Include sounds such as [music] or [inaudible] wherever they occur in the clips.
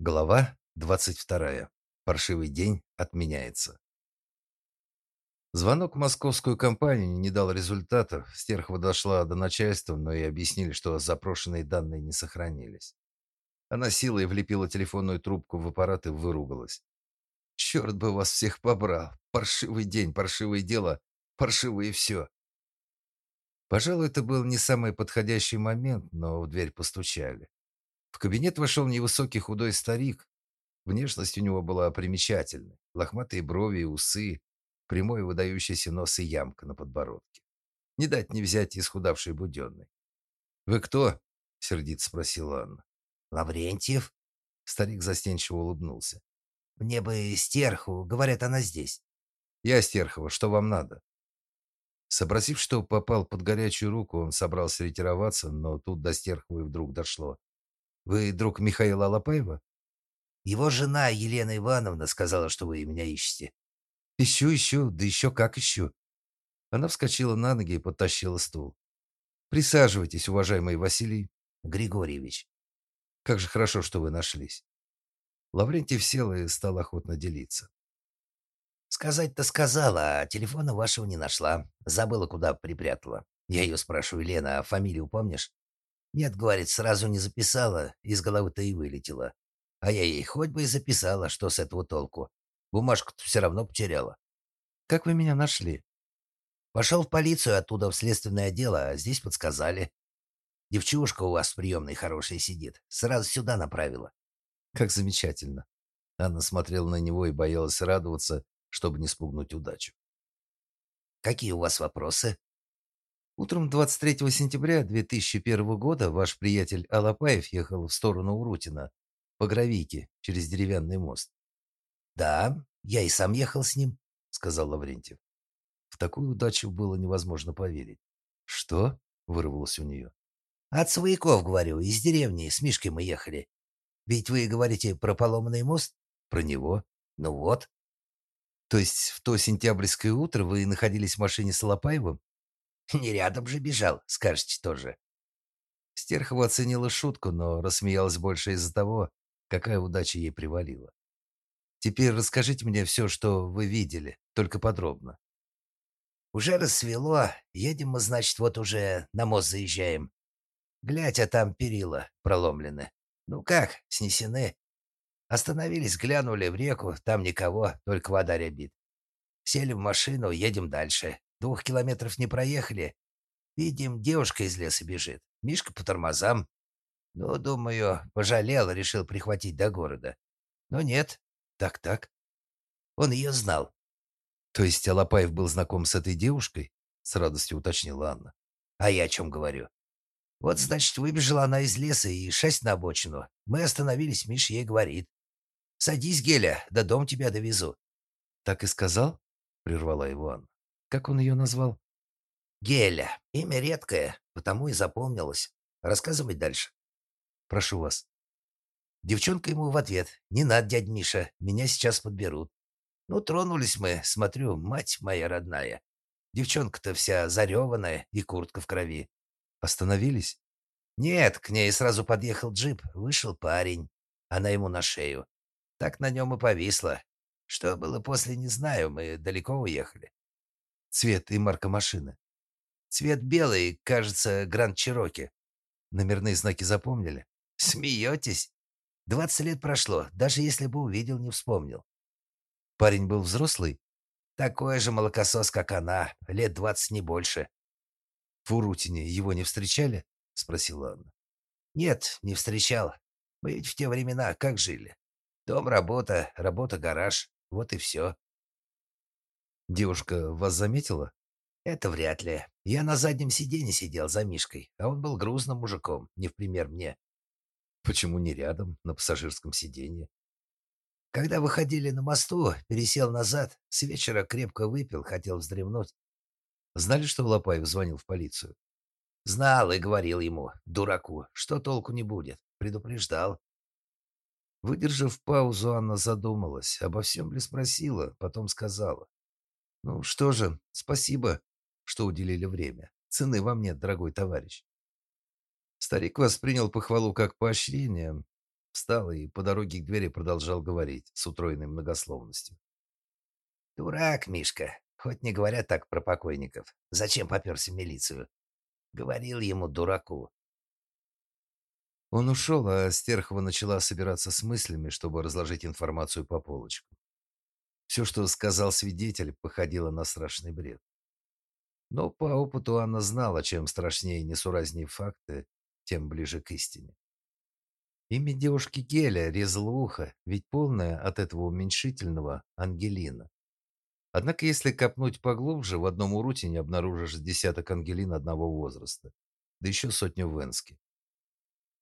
Глава 22. Паршивый день отменяется. Звонок в московскую компанию не дал результатов. Стерхова дошла до начальства, но и объяснили, что запрошенные данные не сохранились. Она силой влепила телефонную трубку в аппарат и выругалась. «Черт бы вас всех побрал! Паршивый день, паршивое дело, паршивое все!» Пожалуй, это был не самый подходящий момент, но в дверь постучали. В кабинет вошел невысокий худой старик. Внешность у него была примечательной. Лохматые брови и усы, прямой выдающийся нос и ямка на подбородке. Не дать не взять исхудавший буденный. «Вы кто?» — сердито спросила Анна. «Лаврентьев?» Старик застенчиво улыбнулся. «Мне бы стерху, говорят, она здесь». «Я Стерхова, что вам надо?» Сообразив, что попал под горячую руку, он собрался ретироваться, но тут до Стерховой вдруг дошло. Вы друг Михаила Алапаева? Его жена Елена Ивановна сказала, что вы меня ищете. Ищу, ищу, да еще как ищу. Она вскочила на ноги и подтащила стул. Присаживайтесь, уважаемый Василий Григорьевич. Как же хорошо, что вы нашлись. Лаврентий сел и стал охотно делиться. Сказать-то сказала, а телефона вашего не нашла. Забыла, куда припрятала. Я ее спрашиваю, Лена, а фамилию помнишь? Нет, говорит, сразу не записала, из головы-то и вылетела. А я ей хоть бы и записала, что с этого толку. Бумажку-то все равно потеряла. Как вы меня нашли? Пошел в полицию, оттуда в следственное дело, а здесь подсказали. Девчушка у вас в приемной хорошая сидит. Сразу сюда направила. Как замечательно. Анна смотрела на него и боялась радоваться, чтобы не спугнуть удачу. Какие у вас вопросы? Утром 23 сентября 2001 года ваш приятель Алапаев ехал в сторону Урутина по Гравийке через деревянный мост. Да, я и сам ехал с ним, сказал Лаврентьев. В такую удачу было невозможно поверить. Что? вырвалось у нее. От свояков, говорю, из деревни с Мишкой мы ехали. Ведь вы говорите про поломанный мост? Про него? Ну вот. То есть в то сентябрьское утро вы находились в машине с Алапаевым? [laughs] Не рядом же бежал, скажете тоже. Стерхова оценила шутку, но рассмеялась больше из-за того, какая удача ей привалила. Теперь расскажите мне все, что вы видели, только подробно. Уже рассвело, едем мы, значит, вот уже на мост заезжаем. Глядь, а там перила проломлены. Ну как, снесены. Остановились, глянули в реку, там никого, только вода рябит. Сели в машину, едем дальше. Двух километров не проехали. Видим, девушка из леса бежит. Мишка по тормозам. Ну, думаю, пожалел, решил прихватить до города. Но нет. Так-так. Он ее знал. То есть Алапаев был знаком с этой девушкой? С радостью уточнила Анна. А я о чем говорю? Вот, значит, выбежала она из леса и шесть на обочину. Мы остановились, Миша ей говорит. «Садись, Геля, до дом тебя довезу». «Так и сказал?» — прервала его Анна. Как он ее назвал? Геля. Имя редкое, потому и запомнилось. Рассказывать дальше. Прошу вас. Девчонка ему в ответ. Не надо, дядь Миша, меня сейчас подберут. Ну, тронулись мы, смотрю, мать моя родная. Девчонка-то вся зареванная и куртка в крови. Остановились? Нет, к ней сразу подъехал джип, вышел парень. Она ему на шею. Так на нем и повисла. Что было после, не знаю, мы далеко уехали. Цвет и марка машины. Цвет белый, кажется, Гранд Чироки. Номерные знаки запомнили? [laughs] Смеетесь? Двадцать лет прошло, даже если бы увидел, не вспомнил. Парень был взрослый? Такой же молокосос, как она, лет двадцать не больше. В Урутине его не встречали? Спросила Анна. Нет, не встречал. Мы ведь в те времена как жили? Дом, работа, работа, гараж. Вот и все. Девушка вас заметила? Это вряд ли. Я на заднем сиденье сидел за Мишкой, а он был грузным мужиком, не в пример мне. Почему не рядом, на пассажирском сиденье? Когда выходили на мосту, пересел назад, с вечера крепко выпил, хотел вздремнуть. Знали, что Лопаев звонил в полицию? Знал и говорил ему, дураку, что толку не будет. Предупреждал. Выдержав паузу, Анна задумалась, обо всем ли спросила, потом сказала. Ну что же, спасибо, что уделили время. Цены вам нет, дорогой товарищ. Старик воспринял похвалу как поощрение, встал и по дороге к двери продолжал говорить с утроенной многословностью. «Дурак, Мишка. Хоть не говорят так про покойников. Зачем попёрся в милицию? Говорил ему дураку. Он ушел, а Стерхова начала собираться с мыслями, чтобы разложить информацию по полочкам. Все, что сказал свидетель, походило на страшный бред. Но по опыту она знала, чем страшнее и несуразнее факты, тем ближе к истине. Имя девушки Геля резало ухо, ведь полное от этого уменьшительного Ангелина. Однако, если копнуть поглубже, в одном уруте не обнаружишь десяток Ангелин одного возраста, да еще сотню в Энске.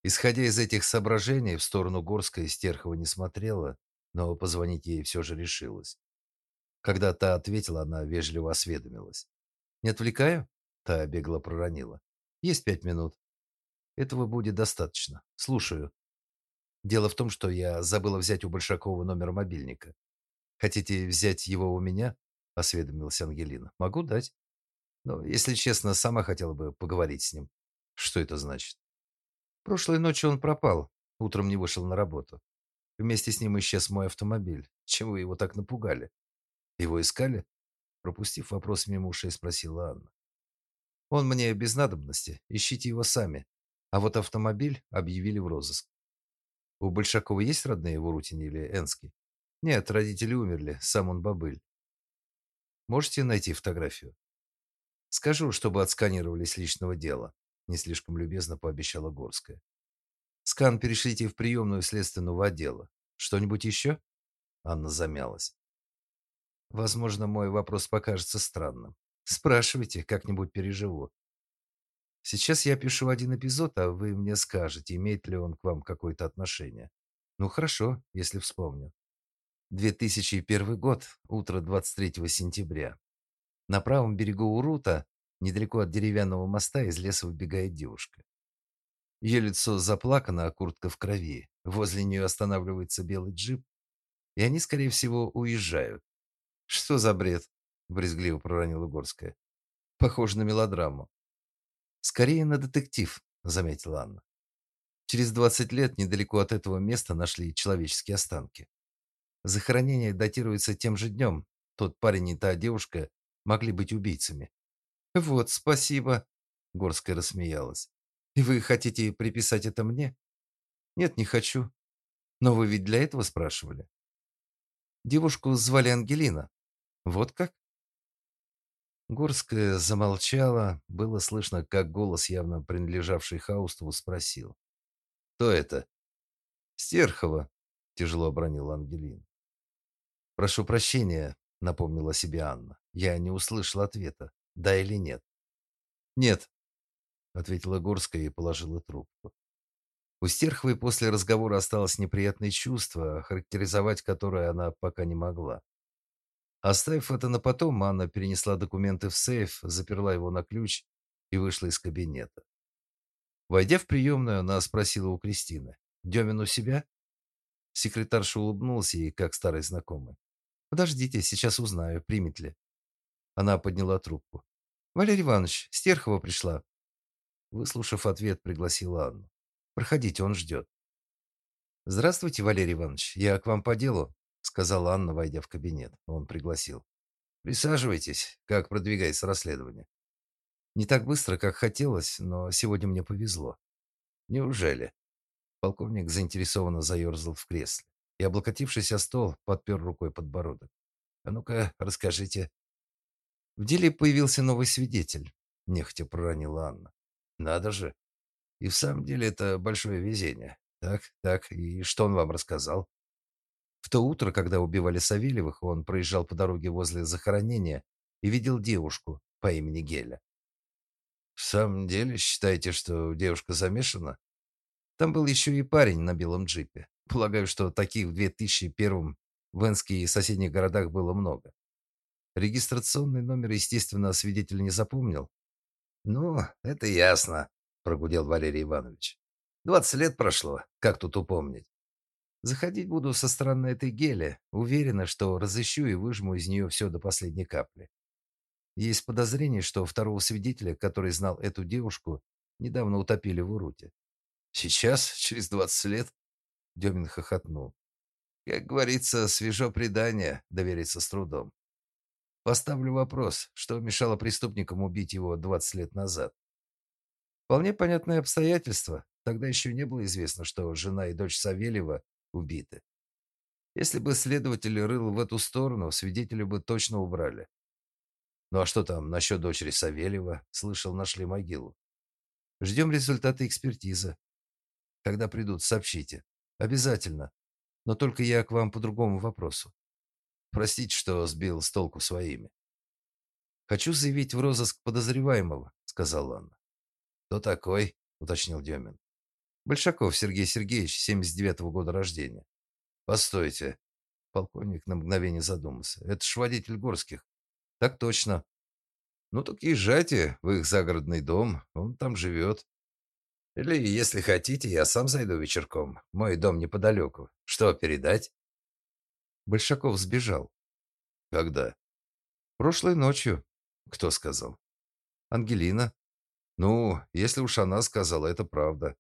Исходя из этих соображений, в сторону Горской Стерхова не смотрела, но позвонить ей все же решилась. Когда та ответила, она вежливо осведомилась. «Не отвлекаю?» Та бегло проронила. «Есть пять минут». «Этого будет достаточно. Слушаю». «Дело в том, что я забыла взять у Большакова номер мобильника. Хотите взять его у меня?» осведомилась Ангелина. «Могу дать. Но, если честно, сама хотела бы поговорить с ним». «Что это значит?» «Прошлой ночью он пропал. Утром не вышел на работу. Вместе с ним исчез мой автомобиль. Чем вы его так напугали? Его искали?» Пропустив вопрос мимо ушей, спросила Анна. «Он мне без надобности. Ищите его сами. А вот автомобиль объявили в розыск. У Большакова есть родные в Урутине или Энске? Нет, родители умерли, сам он бобыль. Можете найти фотографию? Скажу, чтобы отсканировали с личного дела, не слишком любезно пообещала Горская. Скан перешлите в приемную следственного отдела. Что-нибудь еще?» Анна замялась. Возможно, мой вопрос покажется странным. Спрашивайте, как-нибудь переживу. Сейчас я пишу один эпизод, а вы мне скажете, имеет ли он к вам какое-то отношение. Ну хорошо, если вспомню. 2001 год, утро 23 сентября. На правом берегу Урута, недалеко от деревянного моста, из леса выбегает девушка. Ее лицо заплакано, а куртка в крови. Возле нее останавливается белый джип, и они, скорее всего, уезжают. «Что за бред?» – брезгливо проронила Горская. «Похоже на мелодраму». «Скорее на детектив», – заметила Анна. Через 20 лет недалеко от этого места нашли человеческие останки. Захоронение датируется тем же днем. Тот парень и та девушка могли быть убийцами. Вот, спасибо, Горская рассмеялась. И вы хотите приписать это мне? Нет, не хочу. Но вы ведь для этого спрашивали. Девушку звали Ангелина. Вот как? Горская замолчала, было слышно, как голос, явно принадлежавший Хаустову, спросил: "Кто это?" "Стерхова", тяжело обронила Ангелина. «Прошу прощения», — напомнила себе Анна. Я не услышала ответа, да или нет. «Нет», — ответила Горская и положила трубку. У Стерховой после разговора осталось неприятное чувство, характеризовать которое она пока не могла. Оставив это на потом, Анна перенесла документы в сейф, заперла его на ключ и вышла из кабинета. Войдя в приемную, она спросила у Кристины: "Демин у себя?" Секретарша улыбнулась ей, как старый знакомый. Подождите, сейчас узнаю, примет ли. Она подняла трубку. Валерий Иванович, Стерхова пришла. Выслушав ответ, пригласила Анну. Проходите, он ждет». Здравствуйте, Валерий Иванович. Я к вам по делу, сказала Анна, войдя в кабинет. Он пригласил. Присаживайтесь. Как продвигается расследование? Не так быстро, как хотелось, но сегодня мне повезло. Неужели? Полковник заинтересованно заерзал в кресле и, облокотившись о стол, подпер рукой подбородок. «А ну-ка, расскажите». В деле появился новый свидетель, нехотя проронила Анна. «Надо же. И в самом деле это большое везение. Так, так, и что он вам рассказал?» В то утро, когда убивали Савельевых, он проезжал по дороге возле захоронения и видел девушку по имени Геля. «В самом деле считаете, что девушка замешана?» Там был еще и парень на белом джипе. Полагаю, что таких в 2001 в Энске и соседних городах было много. Регистрационный номер, естественно, свидетель не запомнил. «Ну, это ясно», — прогудел Валерий Иванович. «Двадцать лет прошло, как тут упомнить? Заходить буду со стороны этой гели. Уверена, что разыщу и выжму из нее все до последней капли. Есть подозрение, что второго свидетеля, который знал эту девушку, недавно утопили в Уруте. Сейчас, через двадцать лет, Демин хохотнул. Как говорится, свежо предание, довериться с трудом. Поставлю вопрос, что мешало преступникам убить его 20 лет назад. Вполне понятное обстоятельство. Тогда еще не было известно, что жена и дочь Савельева убиты. Если бы следователь рыл в эту сторону, свидетеля бы точно убрали. Ну а что там насчет дочери Савельева? Слышал, нашли могилу. Ждем результаты экспертизы. Когда придут, сообщите. Обязательно. Но только я к вам по другому вопросу. Простите, что сбил с толку своими. Хочу заявить в розыск подозреваемого, сказала Анна. Кто такой? уточнил Демин. Большаков Сергей Сергеевич, 79-го года рождения. Постойте. Полковник на мгновение задумался. Это ж водитель Горских. Так точно. Ну так езжайте в их загородный дом, он там живет. Или, если хотите, я сам зайду вечерком. Мой дом неподалеку. Что передать? Большаков сбежал. Когда? Прошлой ночью. Кто сказал? Ангелина. Ну, если уж она сказала, это правда.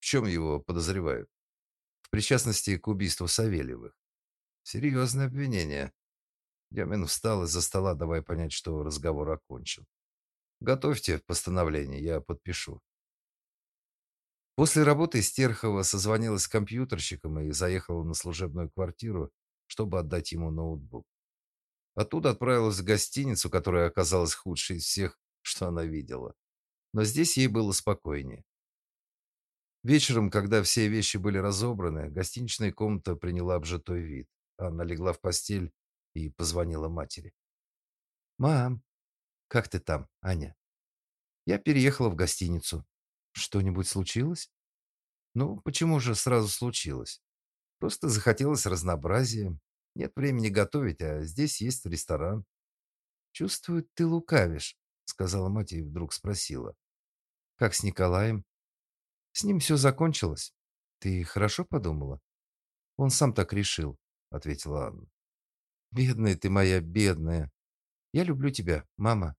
В чем его подозревают? причастности к убийству Савельевых. Серьезное обвинение. Демин встал из-за стола, давая понять, что разговор окончен. Готовьте постановление, я подпишу. После работы Стерхова созвонилась с компьютерщиком и заехала на служебную квартиру, чтобы отдать ему ноутбук. Оттуда отправилась в гостиницу, которая оказалась худшей из всех, [laughs] что она видела. Но здесь ей было спокойнее. Вечером, когда все вещи были разобраны, гостиничная комната приняла обжитой вид. Анна легла в постель и позвонила матери. «Мам, как ты там, Аня?» «Я переехала в гостиницу. Что-нибудь случилось?» «Ну, почему же сразу случилось? Просто захотелось разнообразия. Нет времени готовить, а здесь есть ресторан». «Чувствую, ты лукавишь», — сказала мать и вдруг спросила. «Как с Николаем?» С ним все закончилось. Ты хорошо подумала? Он сам так решил, ответила Анна. Бедная ты моя, бедная. Я люблю тебя, мама.